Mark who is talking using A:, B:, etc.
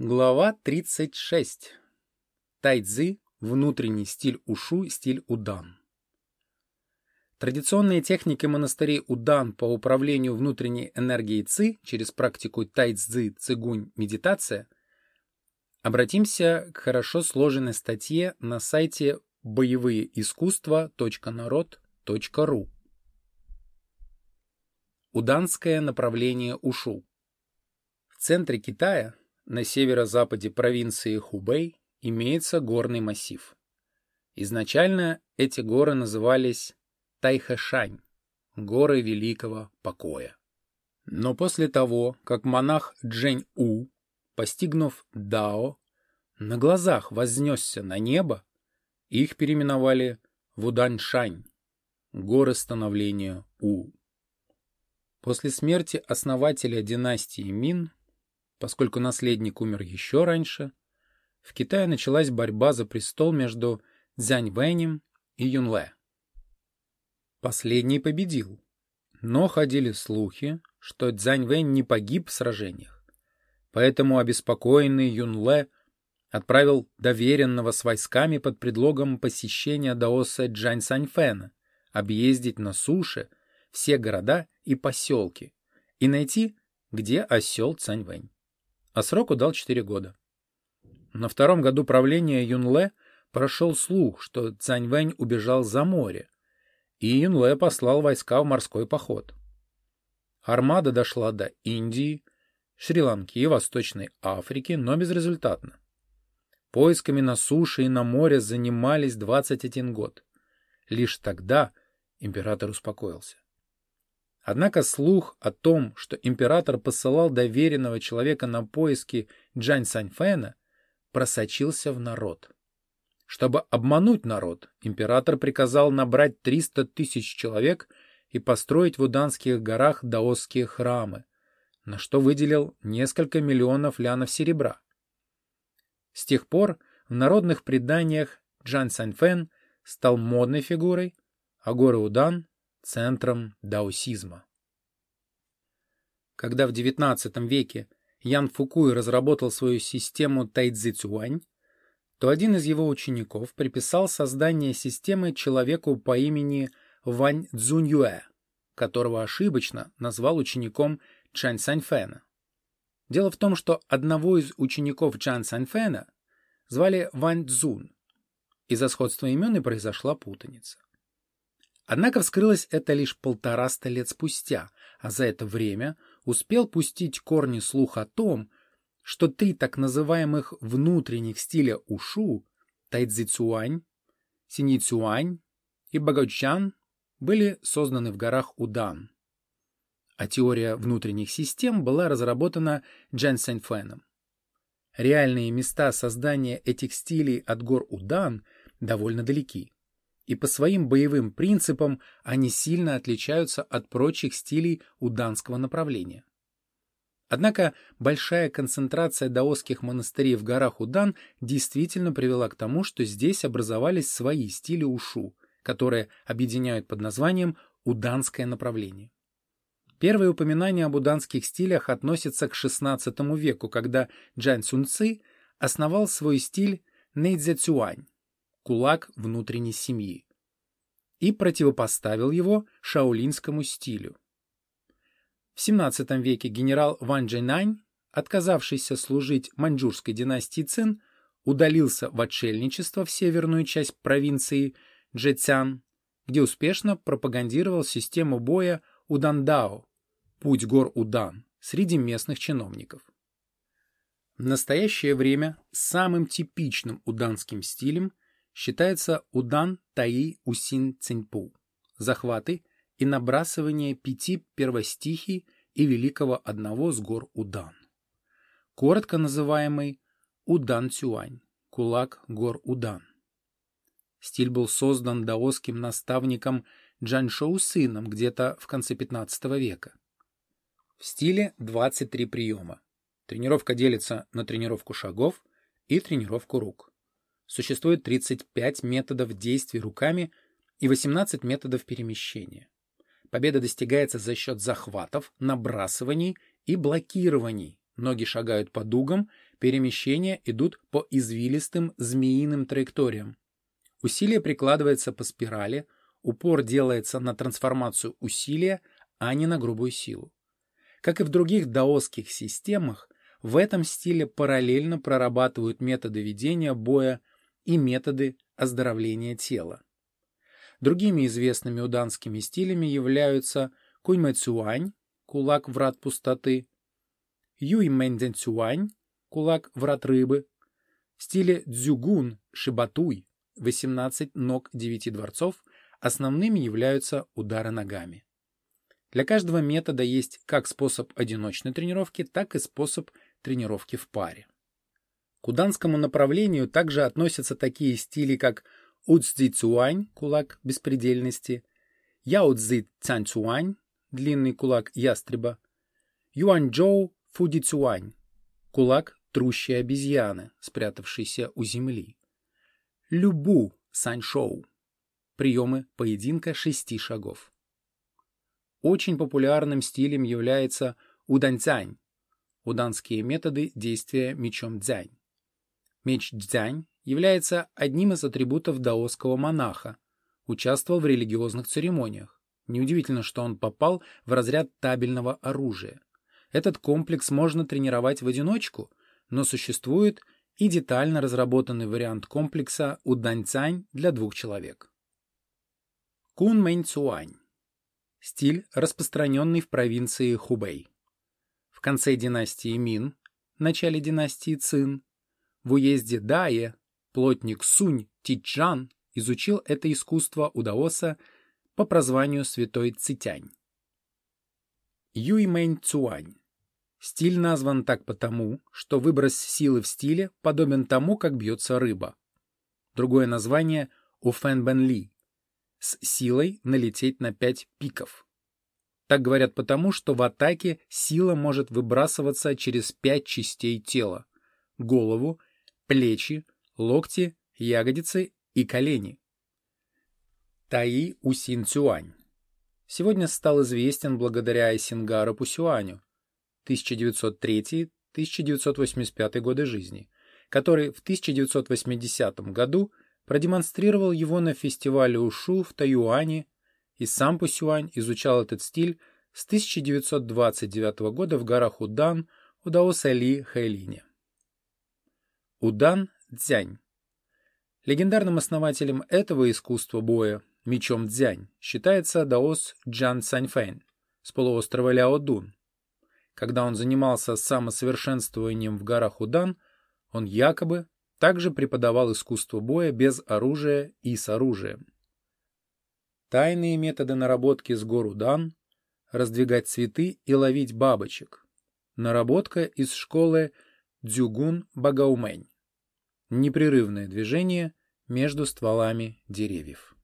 A: Глава 36. Тайцзы, внутренний стиль ушу, стиль удан. Традиционные техники монастырей удан по управлению внутренней энергией ци через практику тайцзы, цигунь, медитация. Обратимся к хорошо сложенной статье на сайте боевыеискусства.народ.ру. Уданское направление ушу. В центре Китая на северо-западе провинции Хубэй имеется горный массив. Изначально эти горы назывались Тайхэшань, горы Великого Покоя. Но после того, как монах Джень-У, постигнув Дао, на глазах вознесся на небо, их переименовали в Уданьшань, горы становления У. После смерти основателя династии Мин Поскольку наследник умер еще раньше, в Китае началась борьба за престол между Цзянь Вэнем и Юнле. Последний победил, но ходили слухи, что Цзянь Вэнь не погиб в сражениях. Поэтому обеспокоенный Юнле отправил доверенного с войсками под предлогом посещения даоса Джань Саньфэна, объездить на суше все города и поселки и найти, где осел Цань Вэнь а сроку дал 4 года. На втором году правления Юнле прошел слух, что Цаньвэнь убежал за море, и Юнле послал войска в морской поход. Армада дошла до Индии, Шри-Ланки и Восточной Африки, но безрезультатно. Поисками на суше и на море занимались 21 год. Лишь тогда император успокоился. Однако слух о том, что император посылал доверенного человека на поиски Джань Саньфэна, просочился в народ. Чтобы обмануть народ, император приказал набрать 300 тысяч человек и построить в Уданских горах даосские храмы, на что выделил несколько миллионов лянов серебра. С тех пор в народных преданиях Джан Саньфэн стал модной фигурой, а горы Удан центром даосизма. Когда в XIX веке Ян Фукуй разработал свою систему Тайцзи Цюань, то один из его учеников приписал создание системы человеку по имени Вань Цзуньюэ, которого ошибочно назвал учеником Чан Саньфэна. Дело в том, что одного из учеников Чан Саньфэна звали Вань Цзун. Из-за сходства имен и произошла путаница. Однако вскрылось это лишь полтораста лет спустя, а за это время успел пустить корни слух о том, что три так называемых внутренних стиля ушу – тайцзицуань, синьцюань и багочан – были созданы в горах Удан. А теория внутренних систем была разработана Джан Сэньфэном. Реальные места создания этих стилей от гор Удан довольно далеки и по своим боевым принципам они сильно отличаются от прочих стилей уданского направления. Однако большая концентрация даосских монастырей в горах Удан действительно привела к тому, что здесь образовались свои стили ушу, которые объединяют под названием уданское направление. Первые упоминания об уданских стилях относятся к XVI веку, когда Джан Цунци основал свой стиль Нэйдзяцюань кулак внутренней семьи, и противопоставил его шаолинскому стилю. В XVII веке генерал Ван Джинань, отказавшийся служить маньчжурской династии Цин, удалился в отшельничество в северную часть провинции Джэцян, где успешно пропагандировал систему боя Удандао, путь гор Удан, среди местных чиновников. В настоящее время самым типичным уданским стилем считается Удан Таи Усин Циньпу, захваты и набрасывание пяти первостихий и великого одного с гор Удан. Коротко называемый Удан Цюань, кулак гор Удан. Стиль был создан даосским наставником Джаншоу сыном где-то в конце 15 века. В стиле 23 приема. Тренировка делится на тренировку шагов и тренировку рук. Существует 35 методов действий руками и 18 методов перемещения. Победа достигается за счет захватов, набрасываний и блокирований. Ноги шагают по дугам, Перемещения идут по извилистым змеиным траекториям. Усилие прикладывается по спирали, упор делается на трансформацию усилия, а не на грубую силу. Как и в других даосских системах, в этом стиле параллельно прорабатывают методы ведения боя и методы оздоровления тела. Другими известными уданскими стилями являются Куньмэцюань, кулак врат пустоты, Юймэнцзюань, кулак врат рыбы, в стиле Дзюгун, Шибатуй, 18 ног девяти дворцов, основными являются удары ногами. Для каждого метода есть как способ одиночной тренировки, так и способ тренировки в паре. К уданскому направлению также относятся такие стили, как Уцзи Цуань, кулак беспредельности, Яоцзи Цань Цуань, длинный кулак ястреба, Юанчжоу Фуди Цуань, кулак трущей обезьяны, спрятавшейся у земли, Любу Саньшоу, приемы поединка шести шагов. Очень популярным стилем является уданцянь, уданские методы действия мечом дзянь. Меч дзянь является одним из атрибутов даосского монаха, участвовал в религиозных церемониях. Неудивительно, что он попал в разряд табельного оружия. Этот комплекс можно тренировать в одиночку, но существует и детально разработанный вариант комплекса уданьцань для двух человек. Кун Мэнь Цуань Стиль, распространенный в провинции Хубэй. В конце династии Мин, начале династии Цин, в уезде Дае плотник Сунь Тичжан изучил это искусство у даоса по прозванию Святой Цитянь. Юймэнь Цуань. Стиль назван так потому, что выброс силы в стиле подобен тому, как бьется рыба. Другое название – Уфэн Бен Ли с силой налететь на пять пиков. Так говорят потому, что в атаке сила может выбрасываться через пять частей тела – голову, плечи, локти, ягодицы и колени. Таи Усин Цюань сегодня стал известен благодаря Айсингару Пусюаню 1903-1985 годы жизни, который в 1980 году – продемонстрировал его на фестивале Ушу в Тайюане, и сам Пусюань изучал этот стиль с 1929 года в горах Удан у даоса Ли Хэлине. Удан Цзянь Легендарным основателем этого искусства боя, мечом Цзянь, считается даос Джан Цаньфэнь с полуострова Ляодун. Когда он занимался самосовершенствованием в горах Удан, он якобы также преподавал искусство боя без оружия и с оружием. Тайные методы наработки с гору Дан, раздвигать цветы и ловить бабочек. Наработка из школы Дзюгун Багаумэнь. Непрерывное движение между стволами деревьев.